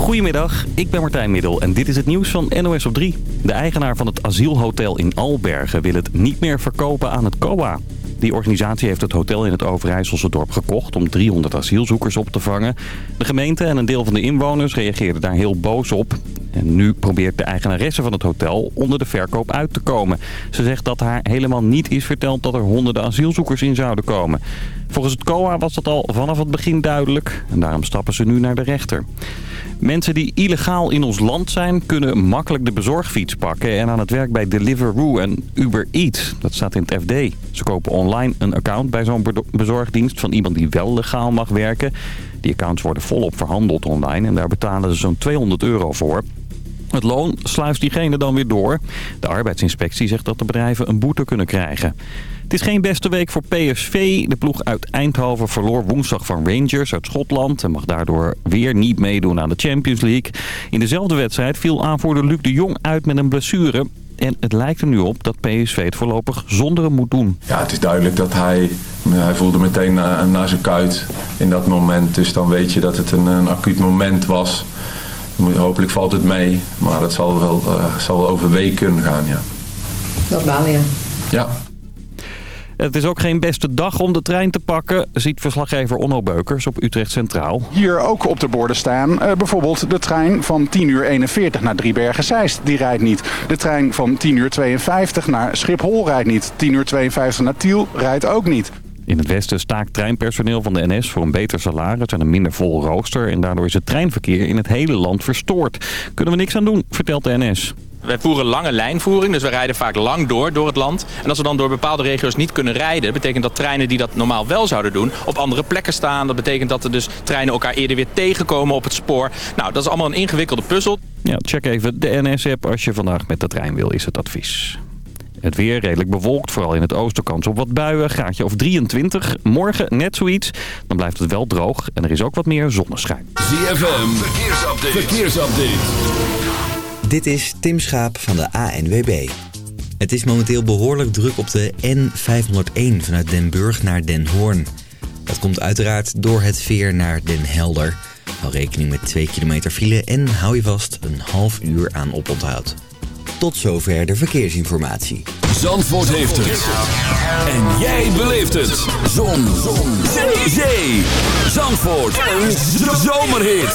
Goedemiddag, ik ben Martijn Middel en dit is het nieuws van NOS op 3. De eigenaar van het asielhotel in Albergen wil het niet meer verkopen aan het COA. Die organisatie heeft het hotel in het Overijsselse dorp gekocht om 300 asielzoekers op te vangen. De gemeente en een deel van de inwoners reageerden daar heel boos op. En nu probeert de eigenaresse van het hotel onder de verkoop uit te komen. Ze zegt dat haar helemaal niet is verteld dat er honderden asielzoekers in zouden komen. Volgens het COA was dat al vanaf het begin duidelijk. En daarom stappen ze nu naar de rechter. Mensen die illegaal in ons land zijn, kunnen makkelijk de bezorgfiets pakken... en aan het werk bij Deliveroo en Uber Eats. Dat staat in het FD. Ze kopen online een account bij zo'n bezorgdienst van iemand die wel legaal mag werken. Die accounts worden volop verhandeld online en daar betalen ze zo'n 200 euro voor. Het loon sluist diegene dan weer door. De arbeidsinspectie zegt dat de bedrijven een boete kunnen krijgen. Het is geen beste week voor PSV. De ploeg uit Eindhoven verloor woensdag van Rangers uit Schotland... en mag daardoor weer niet meedoen aan de Champions League. In dezelfde wedstrijd viel aanvoerder Luc de Jong uit met een blessure... En het lijkt er nu op dat PSV het voorlopig zonder hem moet doen. Ja, het is duidelijk dat hij... Hij voelde meteen naar, zijn kuit in dat moment. Dus dan weet je dat het een, een acuut moment was. Hopelijk valt het mee. Maar het zal wel, uh, zal wel over weken kunnen gaan, ja. Dat baal je. Ja. Het is ook geen beste dag om de trein te pakken, ziet verslaggever Onno Beukers op Utrecht Centraal. Hier ook op de borden staan uh, bijvoorbeeld de trein van 10 uur 41 naar Driebergen-Zeist. Die rijdt niet. De trein van 10 uur 52 naar Schiphol rijdt niet. 10 uur 52 naar Tiel rijdt ook niet. In het westen staakt treinpersoneel van de NS voor een beter salaris en een minder vol rooster. En daardoor is het treinverkeer in het hele land verstoord. Kunnen we niks aan doen, vertelt de NS. Wij voeren lange lijnvoering, dus we rijden vaak lang door, door het land. En als we dan door bepaalde regio's niet kunnen rijden... betekent dat treinen die dat normaal wel zouden doen... op andere plekken staan. Dat betekent dat er dus treinen elkaar eerder weer tegenkomen op het spoor. Nou, dat is allemaal een ingewikkelde puzzel. Ja, check even de NS-app als je vandaag met de trein wil, is het advies. Het weer redelijk bewolkt, vooral in het oosten kans op wat buien. Graadje of 23. Morgen net zoiets. Dan blijft het wel droog en er is ook wat meer zonneschijn. ZFM, verkeersupdate. verkeersupdate. Dit is Tim Schaap van de ANWB. Het is momenteel behoorlijk druk op de N501 vanuit Den Burg naar Den Hoorn. Dat komt uiteraard door het veer naar Den Helder. Hou rekening met 2 kilometer file en hou je vast een half uur aan oponthoud. Tot zover de verkeersinformatie. Zandvoort heeft het. En jij beleeft het. Zon. Zon. Zee. Zandvoort. Een zomerhit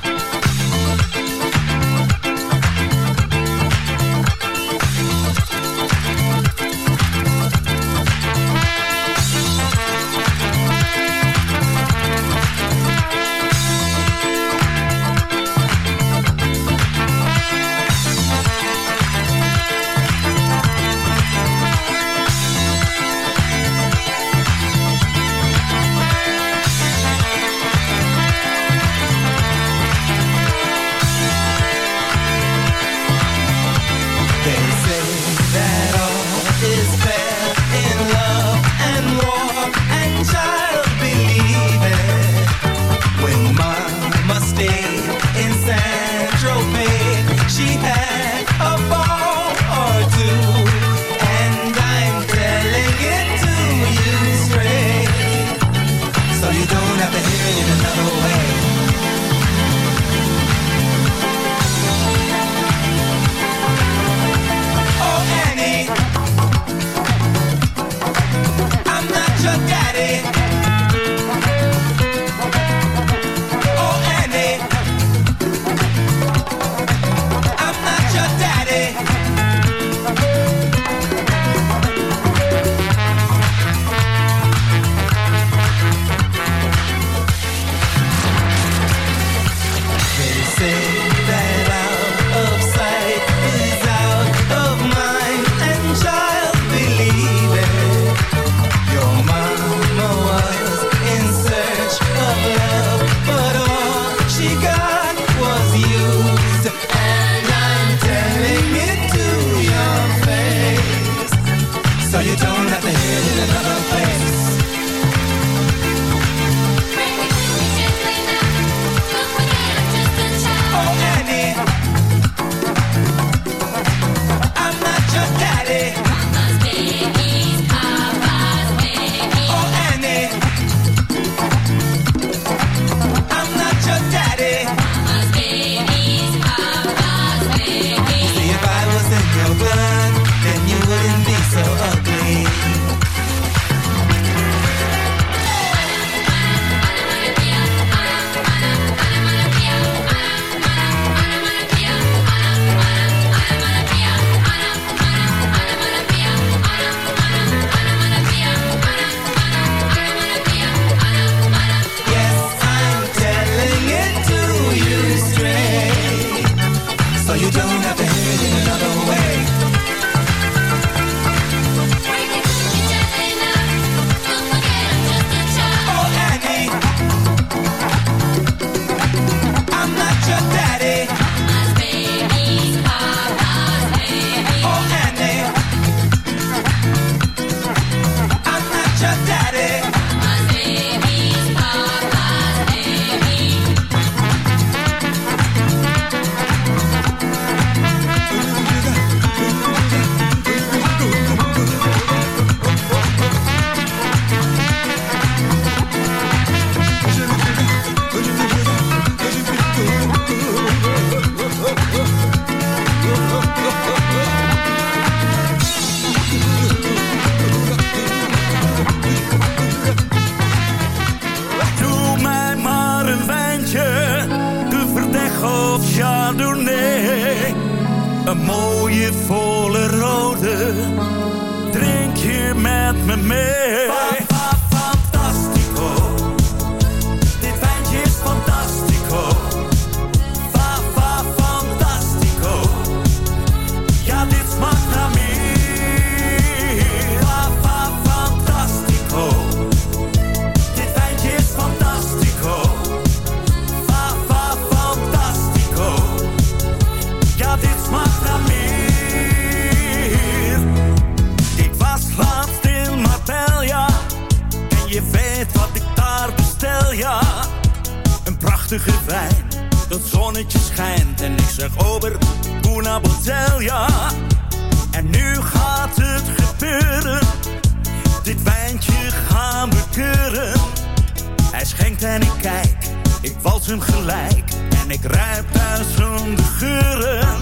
En ik kijk, ik wals hem gelijk. En ik ruik duizenden geuren.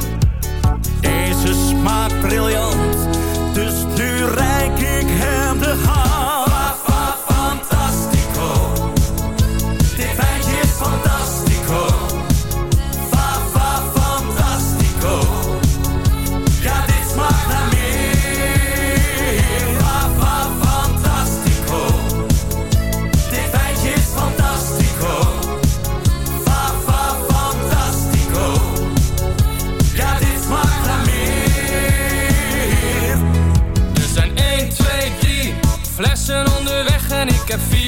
Deze smaakt briljant, dus nu reik ik hem de hand.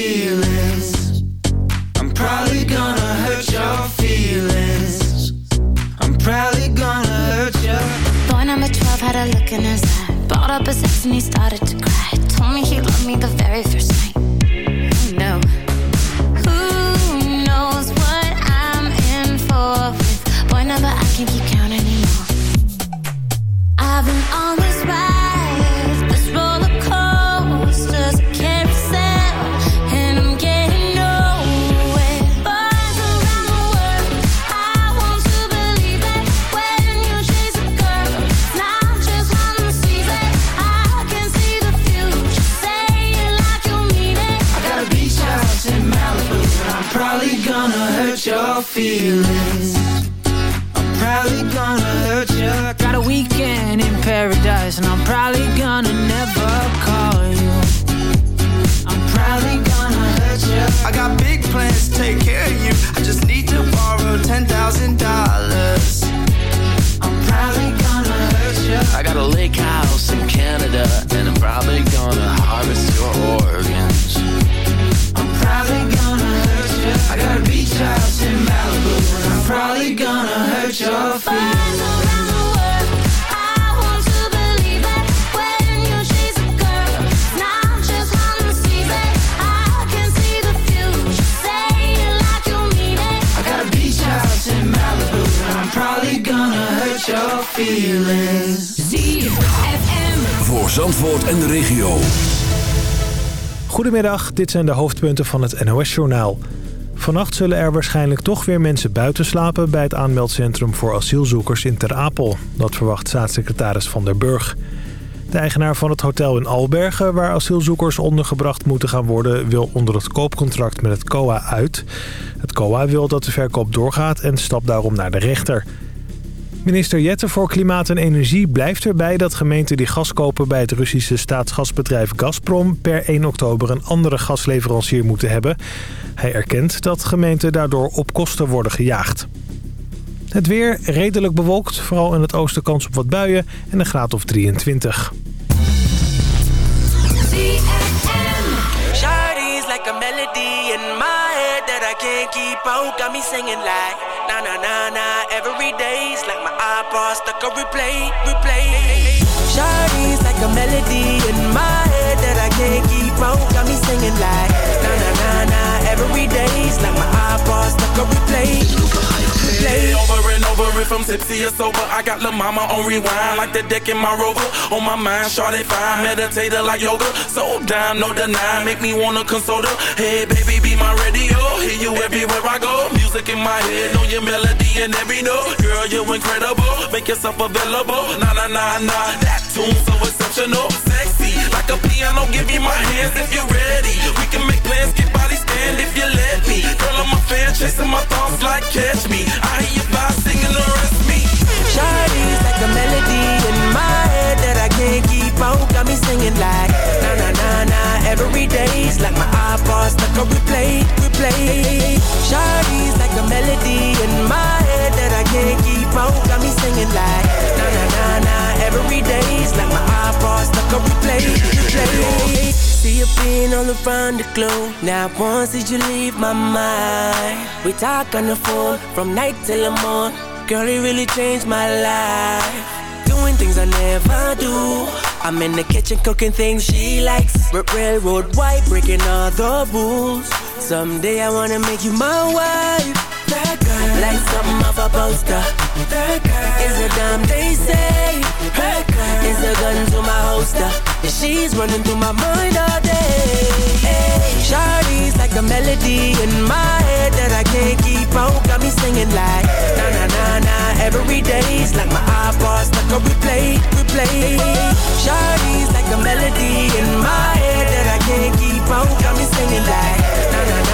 feelings. I'm probably gonna hurt your feelings. I'm probably gonna hurt you. Boy number 12 had a look in his eye. Bought up a sex and he started ZFM. Voor Zandvoort en de regio. Goedemiddag, dit zijn de hoofdpunten van het NOS-journaal. Vannacht zullen er waarschijnlijk toch weer mensen buiten slapen... bij het aanmeldcentrum voor asielzoekers in Ter Apel. Dat verwacht staatssecretaris Van der Burg. De eigenaar van het hotel in Albergen... waar asielzoekers ondergebracht moeten gaan worden... wil onder het koopcontract met het COA uit. Het COA wil dat de verkoop doorgaat en stapt daarom naar de rechter. Minister Jette voor Klimaat en Energie blijft erbij dat gemeenten die gas kopen bij het Russische staatsgasbedrijf Gazprom per 1 oktober een andere gasleverancier moeten hebben. Hij erkent dat gemeenten daardoor op kosten worden gejaagd. Het weer redelijk bewolkt, vooral in het oosten kans op wat buien en een graad of 23. Shawty's like a melody in my head that I can't keep out. Got me singing like na na na na every day's like my iPod stuck on replay, replay. Shawty's like a melody in my head that I can't keep out. Got me singing like na na na na every day's like my iPod stuck on replay, replay. Over and over if I'm tipsy or sober, I got La Mama on rewind like the deck in my rover. On my mind, Shawty fine, meditator like yoga. So down, no deny, make me wanna console her. Hey baby, be my radio, hear you everywhere I go. Music in my head, know your melody and every note. Girl, you incredible, make yourself available. Nah nah nah nah, that tune so exceptional, sexy like a piano. Give me my hands if you're ready. We can make plans, get body stand if you let me. Girl, I'm a fan, chasing my thoughts like catch me. I hear you by singing the rest me. Shawty's like a melody in my head that I can't keep out. Got me singing like na na na na every day's like my iPod stuck on replay, replay. Shawty's like a melody in my head that I can't keep out. Got me singing like na na na na every day's like my iPod stuck on replay, replay. See you being all around the globe. Now once did you leave my mind? We talk on the phone from night till the morning. Girl, it really changed my life. Doing things I never do. I'm in the kitchen cooking things she likes. R- railroad white, breaking all the rules. Someday I wanna make you my wife. That girl, like something off a poster. That girl is a damn they say. That girl is a gun to my holster. She's running through my mind all day. Hey, Shawty's like a melody in my head that I can't keep out. Got me singing like na na na na every day's like my iPod stuck on replay, replay. Shawty's like a melody in my head that I can't keep out. Got me singing like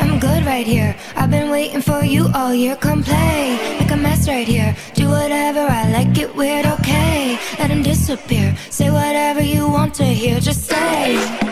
I'm good right here. I've been waiting for you all year. Come play, make a mess right here. Do whatever I like, it weird, okay. Let him disappear. Say whatever you want to hear, just say.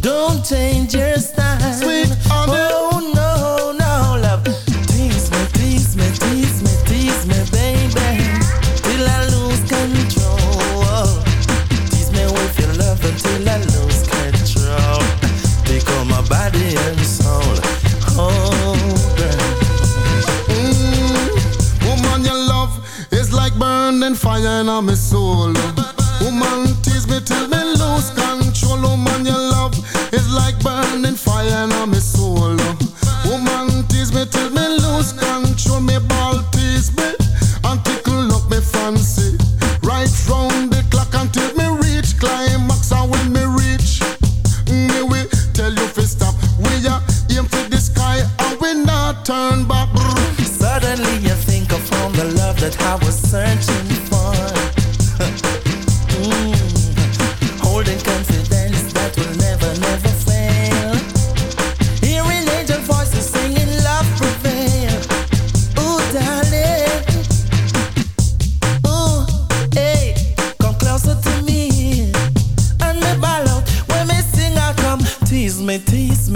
Don't change your style. Sweet on Oh no, no, love. Tease me, tease me, tease me, tease me, baby. Till I lose control. Tease me with your love until I lose control. Take all my body and soul. Oh, girl. Mm, woman, your love is like burning fire in a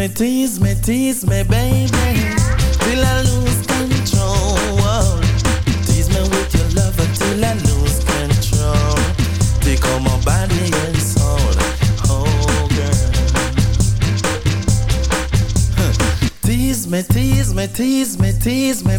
me, tease me, tease me, baby. Till I lose control. Tease me with your lover till I lose control. Take all my body and soul. Oh, girl. Tease me, tease me, tease me, tease me,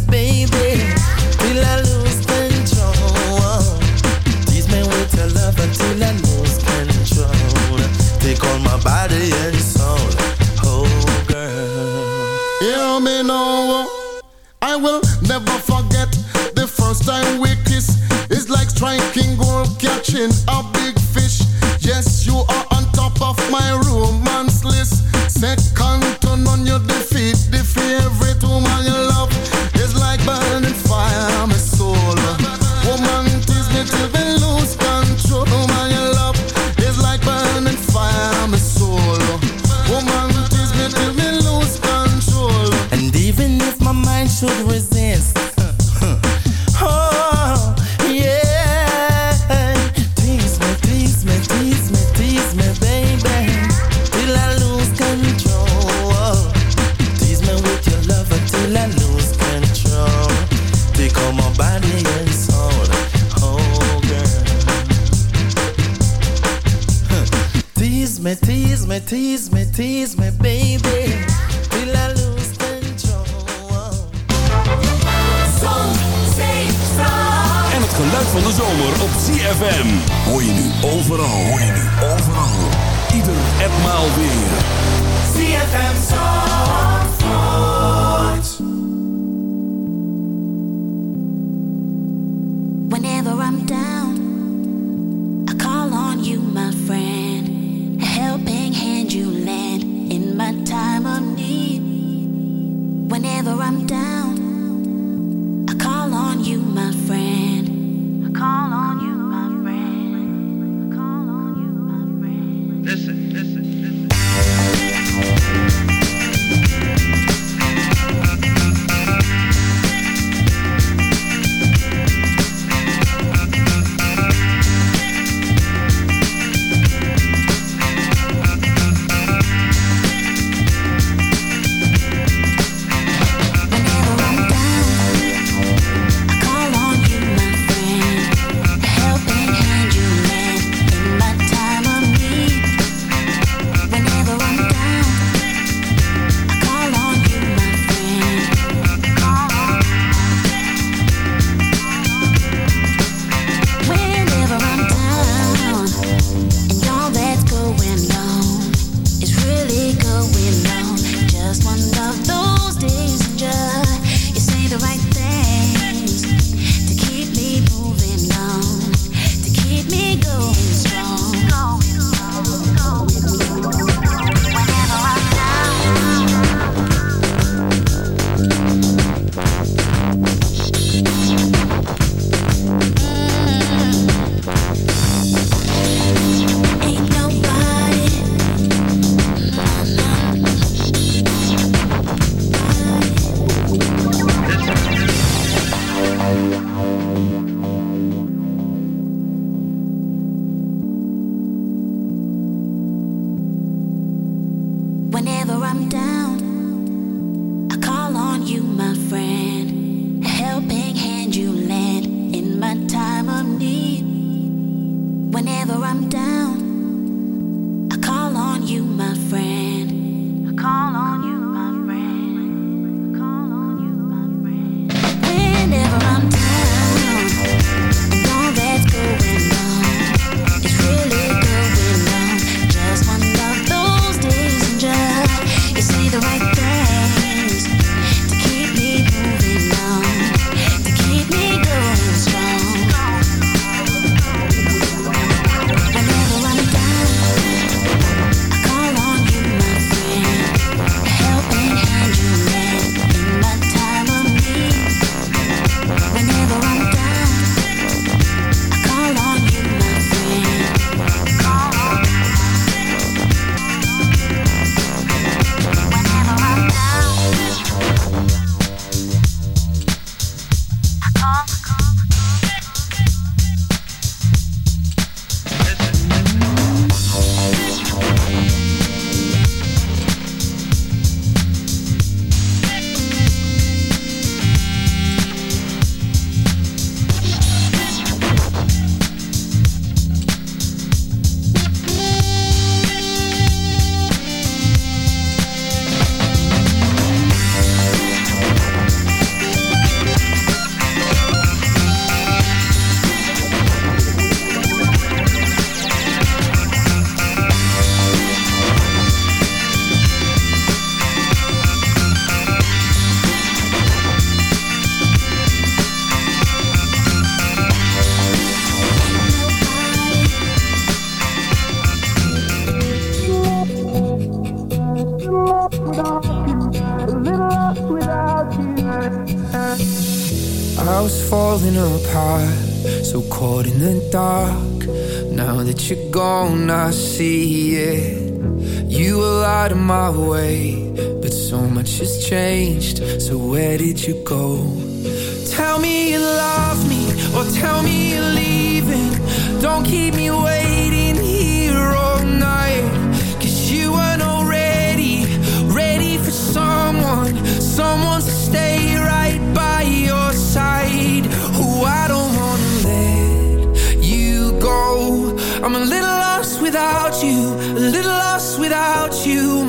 out in the dark. Now that you're gone, I see it. You were out of my way, but so much has changed. So where did you go? Tell me you love me, or tell me you're leaving. Don't keep me waiting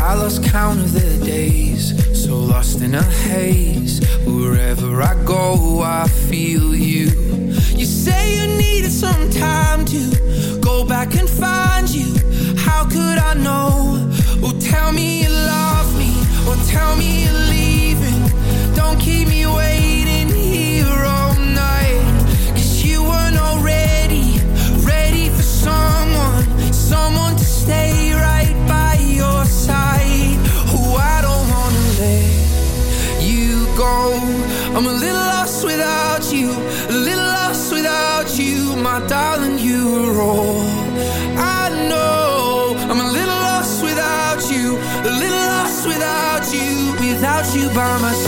I lost count of the days, so lost in a haze. Wherever I go, I feel you. You say you needed some time to you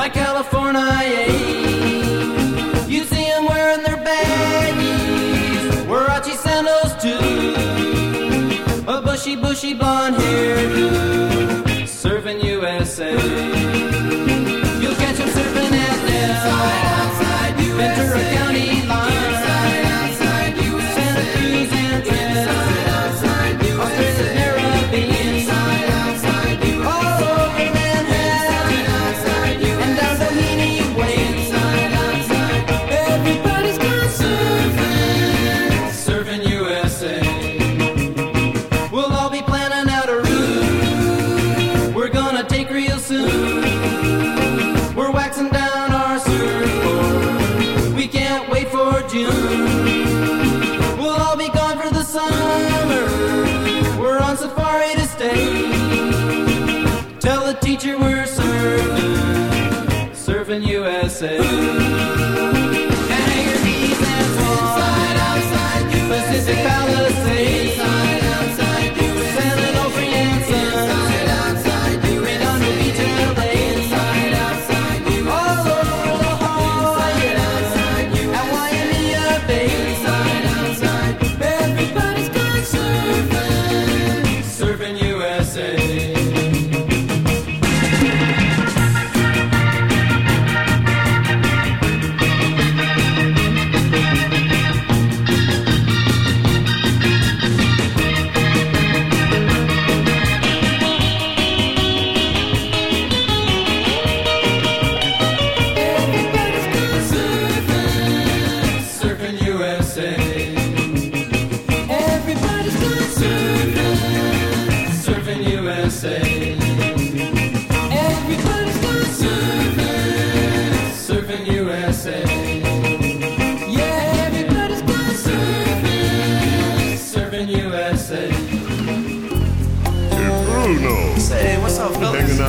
like California. Yeah. You see them wearing their baggies, Warachi sandals too, a bushy, bushy blonde hairdo.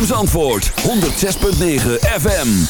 ZFM 106.9 FM.